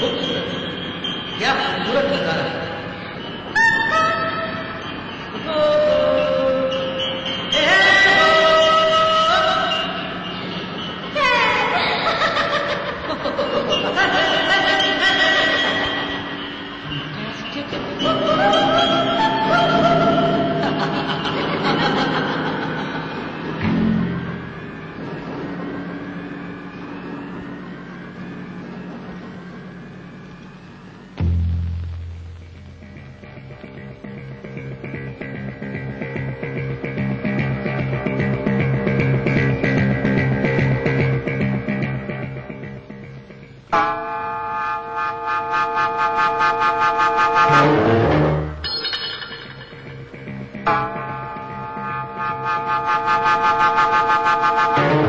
खूबसूरत क्या खूबसूरत नज़ारा है। Thank you.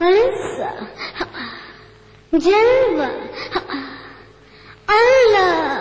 安思哈真稳安乐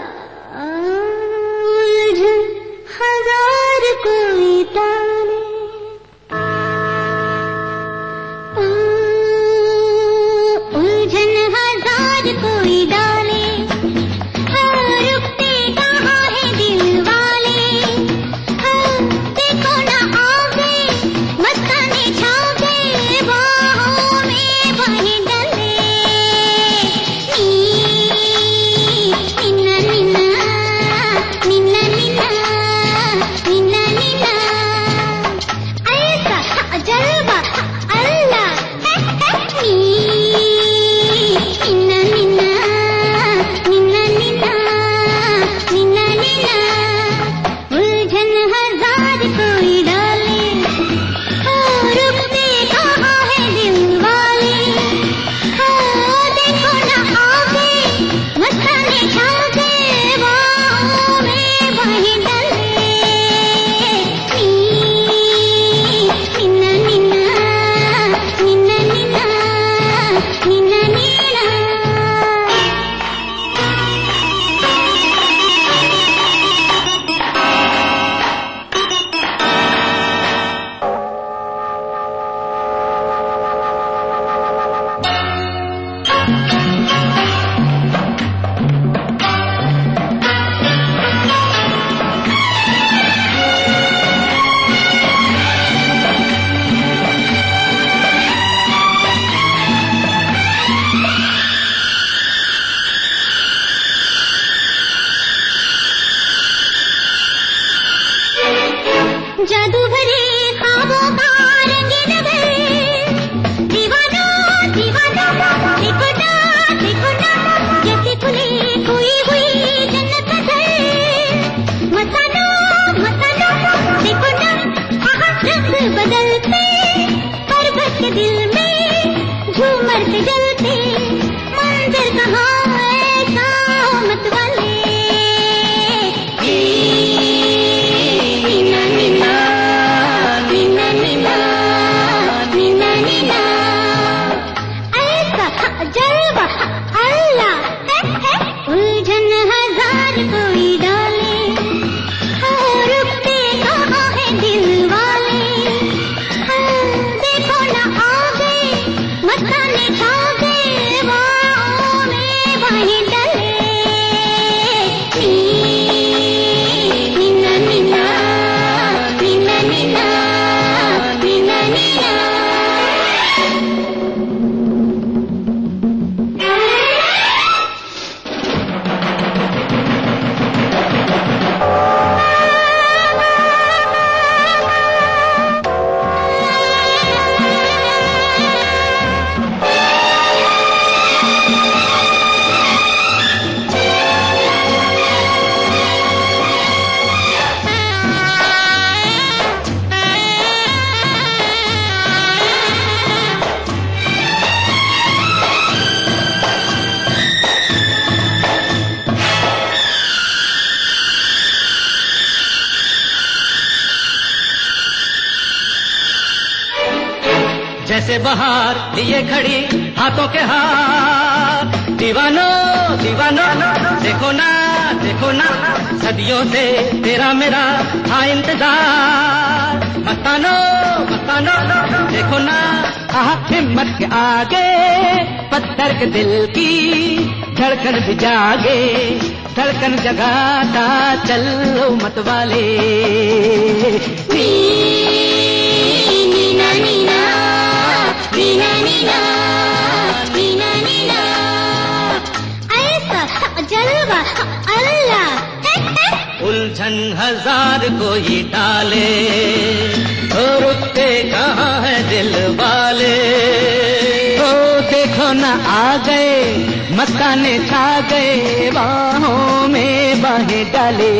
जैसे बहार लिए खड़ी हाथों के हाथ। दीवानो दीवानो, देखो ना देखो ना, सदियों से तेरा मेरा था इंतज़ार। मस्तानो मस्तानो, देखो ना आह हिम्मत के आगे, पत्थर के दिल की धड़कन भी जागे, धड़कन जगाता चलो मत वाले। उलझन हज़ार कोई डाले तो रुकते कहाँ है दिल वाले। तो देखो न आ गए, मस्ताने छा गए, बाहों में बाहें डाले।